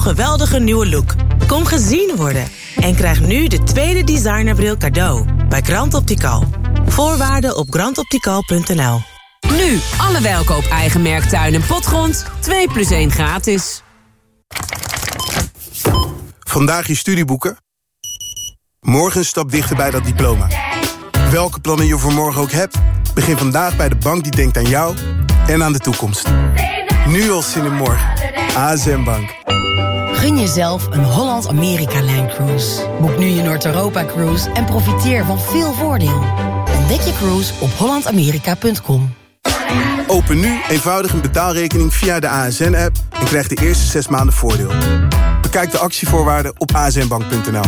geweldige nieuwe look. Kom gezien worden en krijg nu de tweede designerbril cadeau bij Grand Optical. Voorwaarden op grandoptical.nl Nu alle welkoop eigen merk tuin en potgrond. 2 plus 1 gratis. Vandaag je studieboeken. Morgen een stap dichter bij dat diploma. Welke plannen je voor morgen ook hebt... begin vandaag bij de bank die denkt aan jou en aan de toekomst. Nu al zin in morgen. ASM Bank. Gun jezelf een Holland-Amerika-lijncruise. Boek nu je Noord-Europa-cruise en profiteer van veel voordeel. Ontdek je cruise op hollandamerika.com. Open nu eenvoudig een betaalrekening via de ASN-app... en krijg de eerste zes maanden voordeel. Bekijk de actievoorwaarden op asnbank.nl.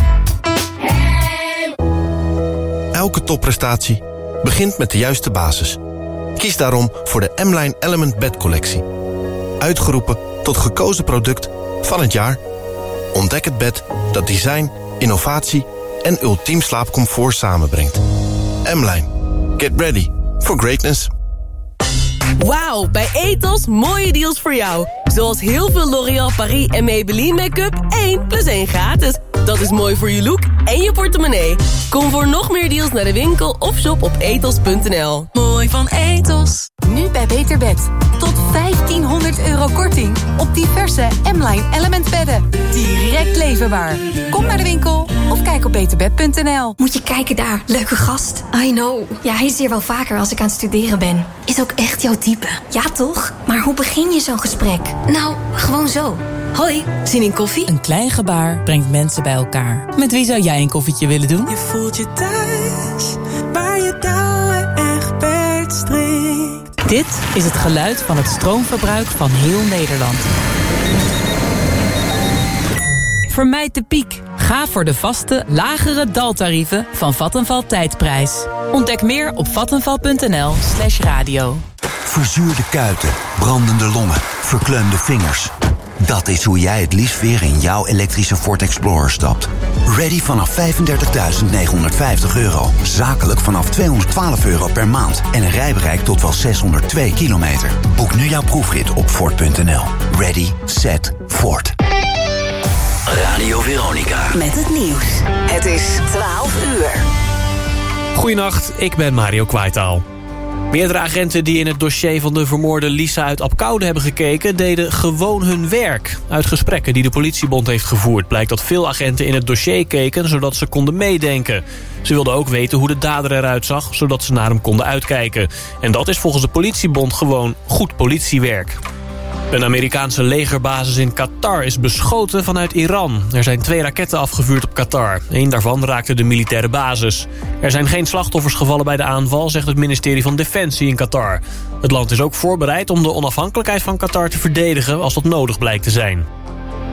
Elke topprestatie begint met de juiste basis. Kies daarom voor de M-Line Element Bed Collectie. Uitgeroepen tot gekozen product van het jaar. Ontdek het bed dat design, innovatie en ultiem slaapcomfort samenbrengt. M-Line. Get ready for greatness. Wauw, bij Ethos mooie deals voor jou. Zoals heel veel L'Oréal Paris en Maybelline make-up 1 plus 1 gratis. Dat is mooi voor je look en je portemonnee. Kom voor nog meer deals naar de winkel of shop op ethos.nl. Mooi van Ethos. Nu bij Beter Bed. Tot 1500 euro korting op diverse M-Line Element bedden. Direct leverbaar. Kom naar de winkel of kijk op beterbed.nl. Moet je kijken daar, leuke gast. I know. Ja, hij is hier wel vaker als ik aan het studeren ben. Is ook echt jouw type. Ja, toch? Maar hoe begin je zo'n gesprek? Nou, gewoon zo. Hoi, zin in koffie? Een klein gebaar brengt mensen bij elkaar. Met wie zou jij een koffietje willen doen? Je voelt je thuis, waar je touwen echt strikt. Dit is het geluid van het stroomverbruik van heel Nederland. Vermijd de piek. Ga voor de vaste, lagere daltarieven van Vattenval Tijdprijs. Ontdek meer op vattenval.nl slash radio. Verzuurde kuiten, brandende longen, verkleumde vingers. Dat is hoe jij het liefst weer in jouw elektrische Ford Explorer stapt. Ready vanaf 35.950 euro. Zakelijk vanaf 212 euro per maand. En een rijbereik tot wel 602 kilometer. Boek nu jouw proefrit op Ford.nl. Ready, set, Ford. Radio Veronica. Met het nieuws. Het is 12 uur. Goedenacht, ik ben Mario Kwaitaal. Meerdere agenten die in het dossier van de vermoorde Lisa uit Apkoude hebben gekeken... deden gewoon hun werk. Uit gesprekken die de politiebond heeft gevoerd... blijkt dat veel agenten in het dossier keken... zodat ze konden meedenken. Ze wilden ook weten hoe de dader eruit zag... zodat ze naar hem konden uitkijken. En dat is volgens de politiebond gewoon goed politiewerk. Een Amerikaanse legerbasis in Qatar is beschoten vanuit Iran. Er zijn twee raketten afgevuurd op Qatar. Eén daarvan raakte de militaire basis. Er zijn geen slachtoffers gevallen bij de aanval, zegt het ministerie van Defensie in Qatar. Het land is ook voorbereid om de onafhankelijkheid van Qatar te verdedigen als dat nodig blijkt te zijn.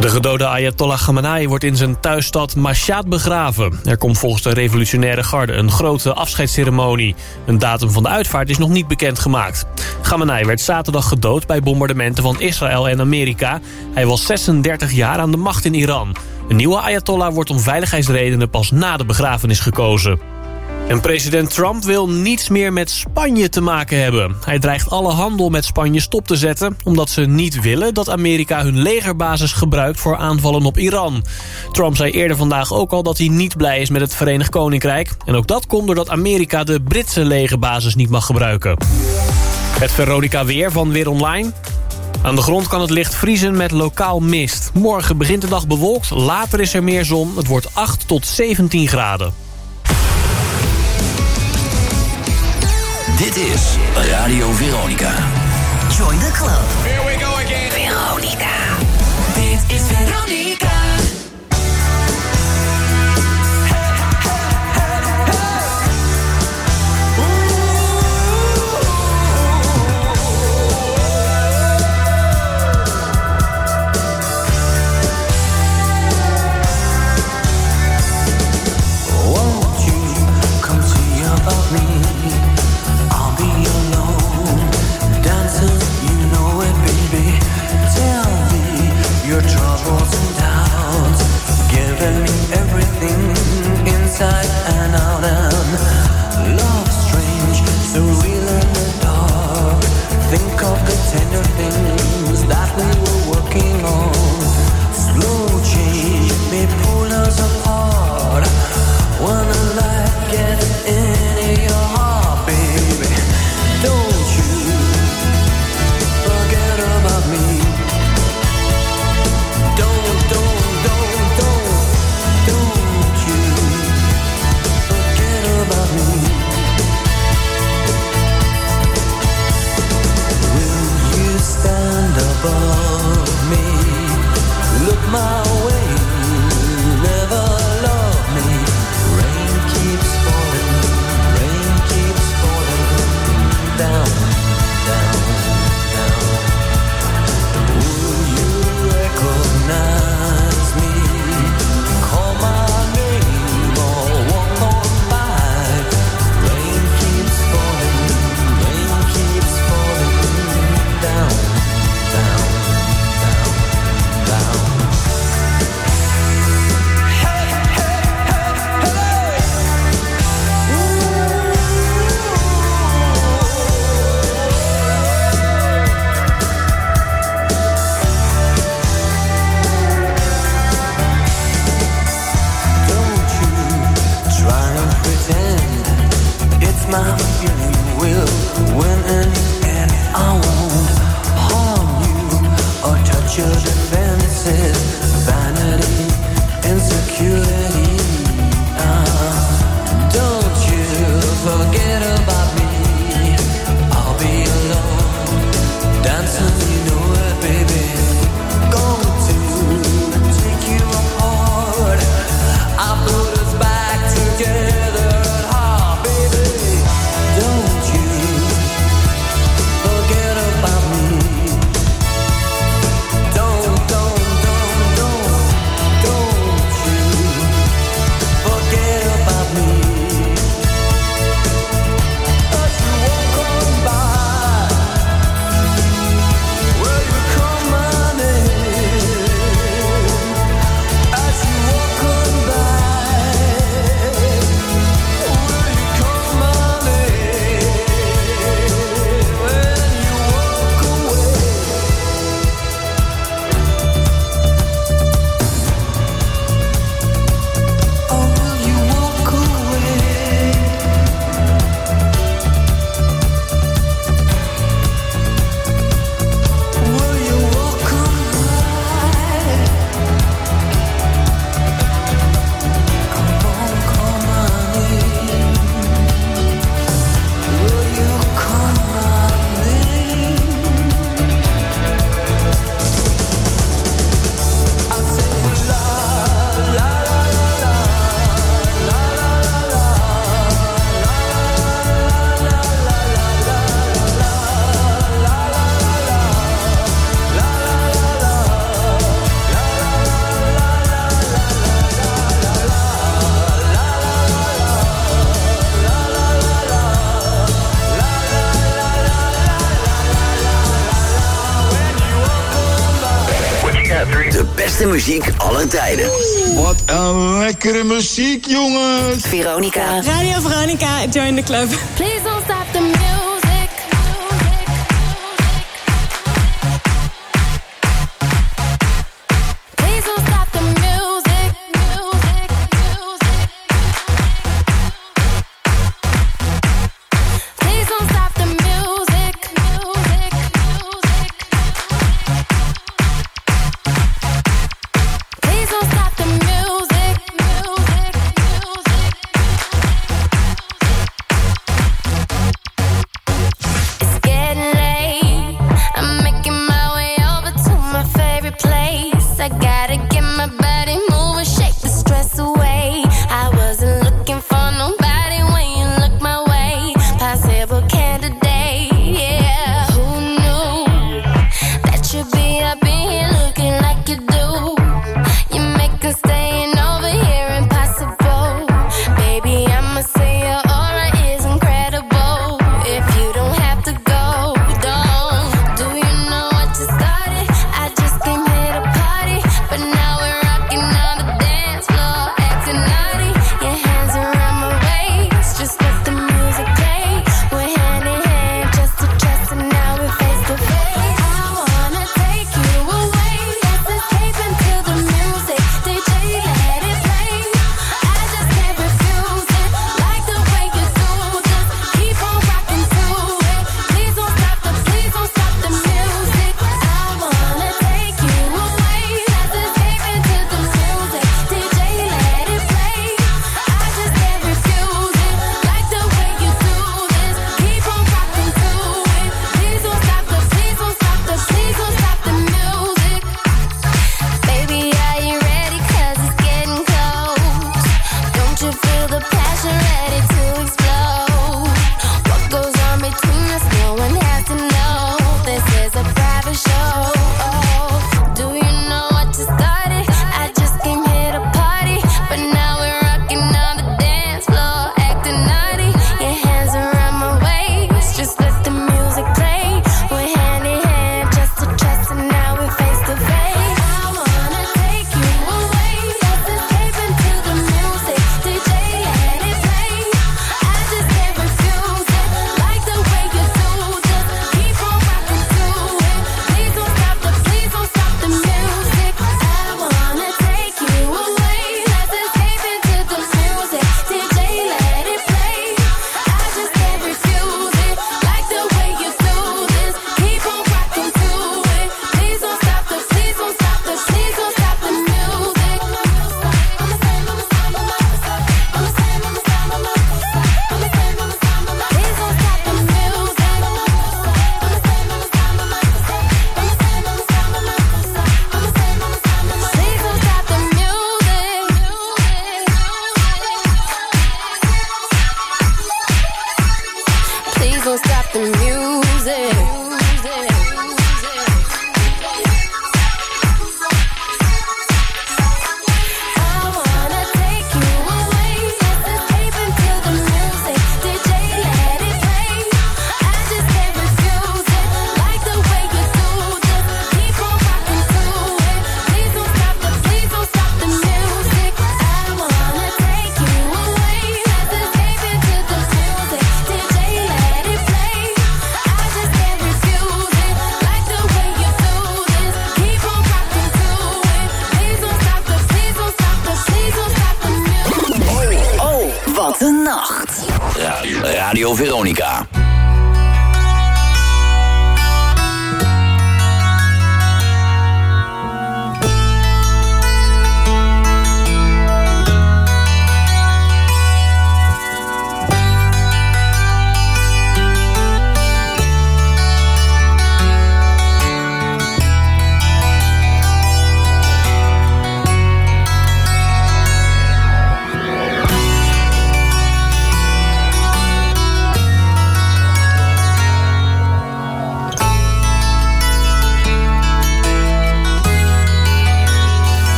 De gedode Ayatollah Khamenei wordt in zijn thuisstad Mashhad begraven. Er komt volgens de revolutionaire garde een grote afscheidsceremonie. Een datum van de uitvaart is nog niet bekendgemaakt. Khamenei werd zaterdag gedood bij bombardementen van Israël en Amerika. Hij was 36 jaar aan de macht in Iran. Een nieuwe Ayatollah wordt om veiligheidsredenen pas na de begrafenis gekozen. En president Trump wil niets meer met Spanje te maken hebben. Hij dreigt alle handel met Spanje stop te zetten... omdat ze niet willen dat Amerika hun legerbasis gebruikt... voor aanvallen op Iran. Trump zei eerder vandaag ook al dat hij niet blij is met het Verenigd Koninkrijk. En ook dat komt doordat Amerika de Britse legerbasis niet mag gebruiken. Het Veronica Weer van Weer Online... Aan de grond kan het licht vriezen met lokaal mist. Morgen begint de dag bewolkt, later is er meer zon. Het wordt 8 tot 17 graden. Dit is Radio Veronica. Join the club. Here we go again. Veronica. Dit is Veronica. Muziek tijden. Wat een lekkere muziek, jongens. Veronica. Radio Veronica, join the club. Please don't candidate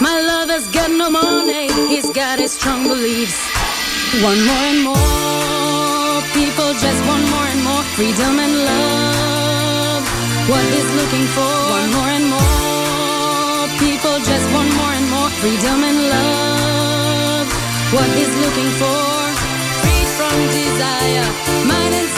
My lover's got no money, he's got his strong beliefs. One more and more people just want more and more freedom and love. What he's looking for. One more and more people just want more and more freedom and love. What he's looking for. Free from desire, mind and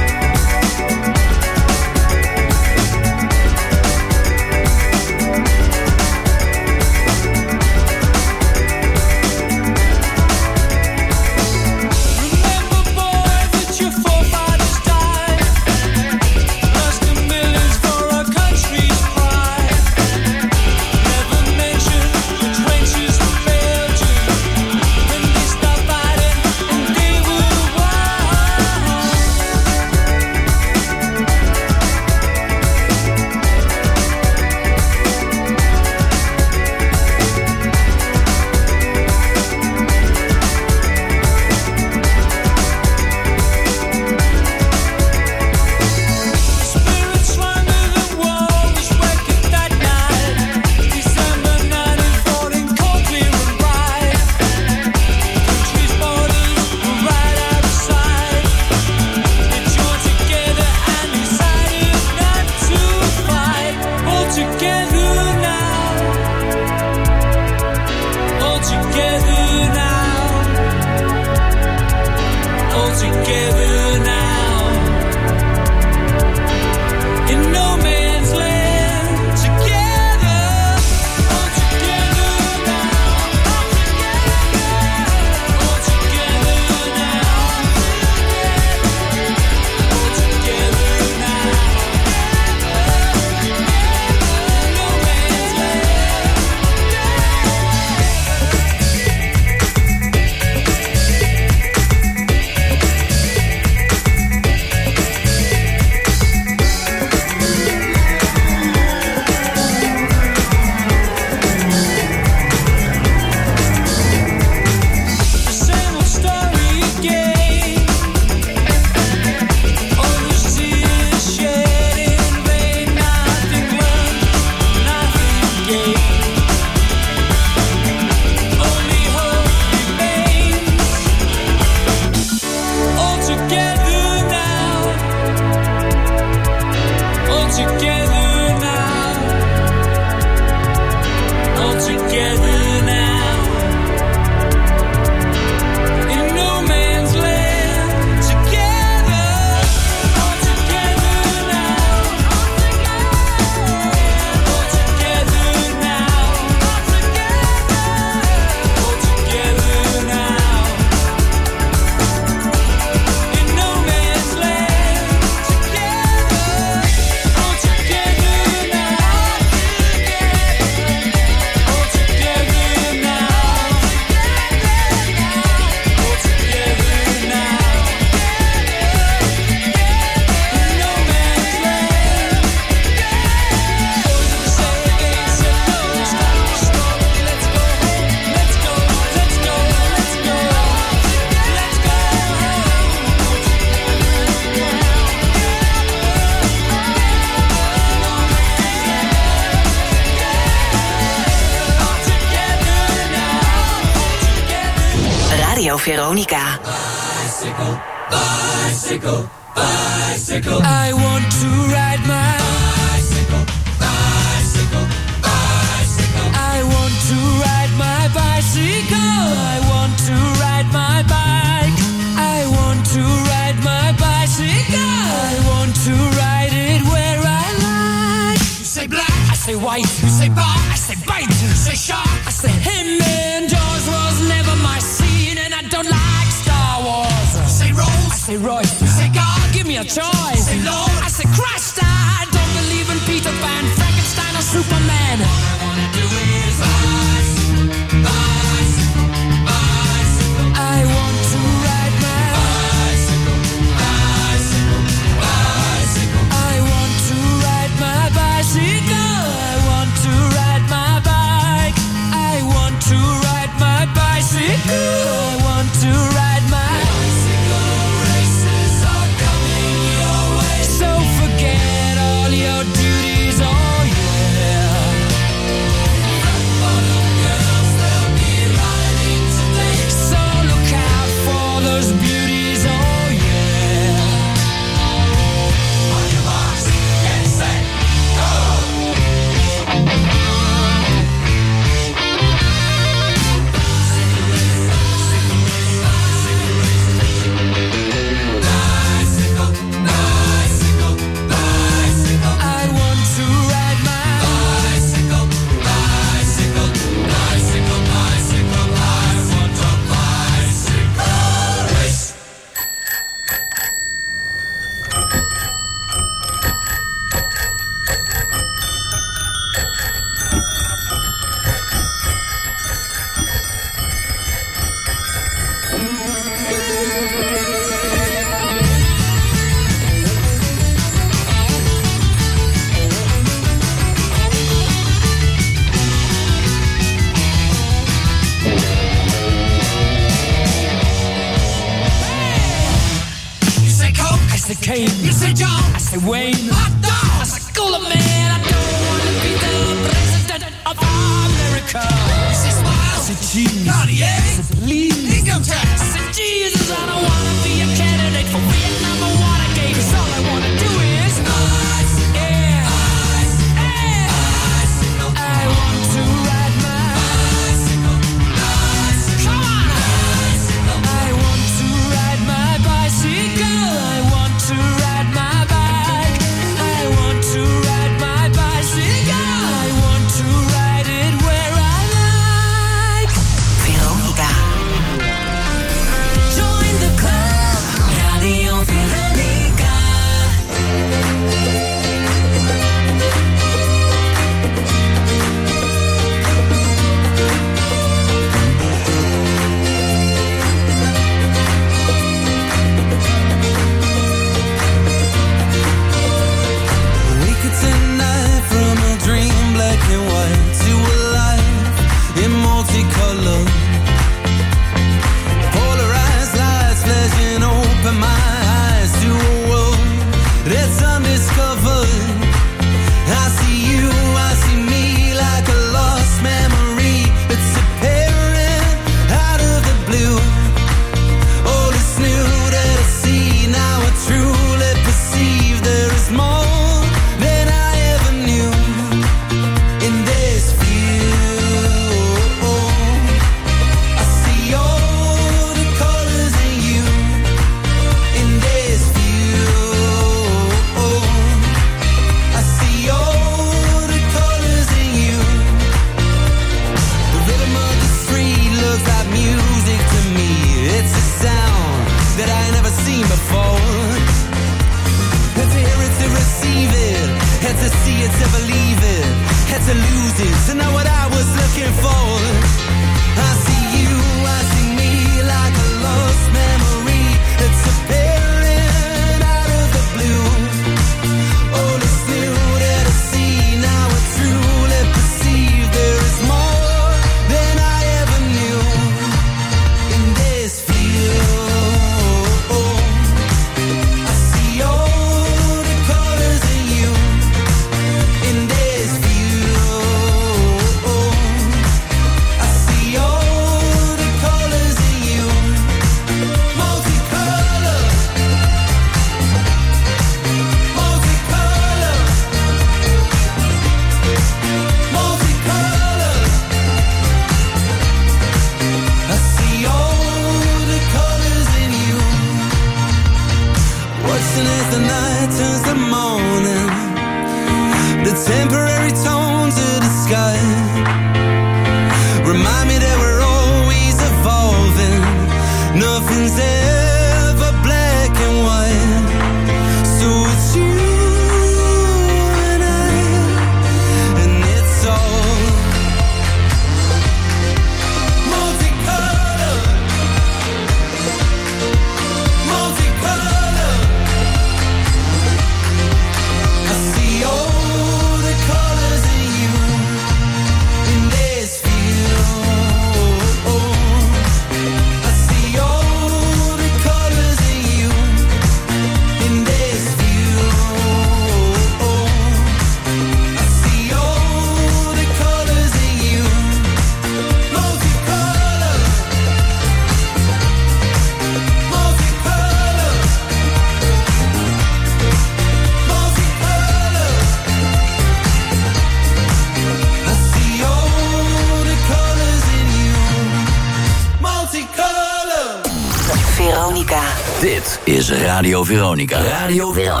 Veronica. Radio Veronica.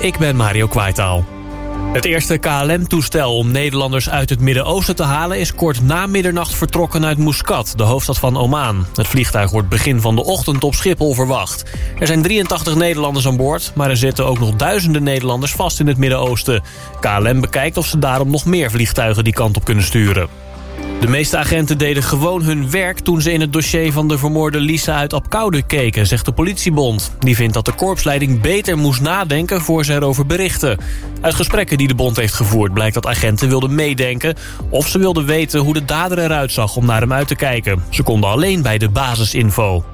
Ik ben Mario Kwaitaal. Het eerste KLM-toestel om Nederlanders uit het Midden-Oosten te halen... is kort na middernacht vertrokken uit Muscat, de hoofdstad van Oman. Het vliegtuig wordt begin van de ochtend op Schiphol verwacht. Er zijn 83 Nederlanders aan boord... maar er zitten ook nog duizenden Nederlanders vast in het Midden-Oosten. KLM bekijkt of ze daarom nog meer vliegtuigen die kant op kunnen sturen. De meeste agenten deden gewoon hun werk toen ze in het dossier van de vermoorde Lisa uit Apkoude keken, zegt de politiebond. Die vindt dat de korpsleiding beter moest nadenken voor ze erover berichten. Uit gesprekken die de bond heeft gevoerd blijkt dat agenten wilden meedenken... of ze wilden weten hoe de dader eruit zag om naar hem uit te kijken. Ze konden alleen bij de basisinfo.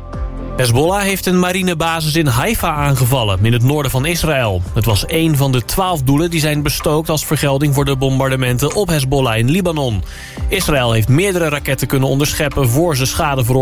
Hezbollah heeft een marinebasis in Haifa aangevallen, in het noorden van Israël. Het was één van de twaalf doelen die zijn bestookt als vergelding voor de bombardementen op Hezbollah in Libanon. Israël heeft meerdere raketten kunnen onderscheppen voor ze schade veroorzaken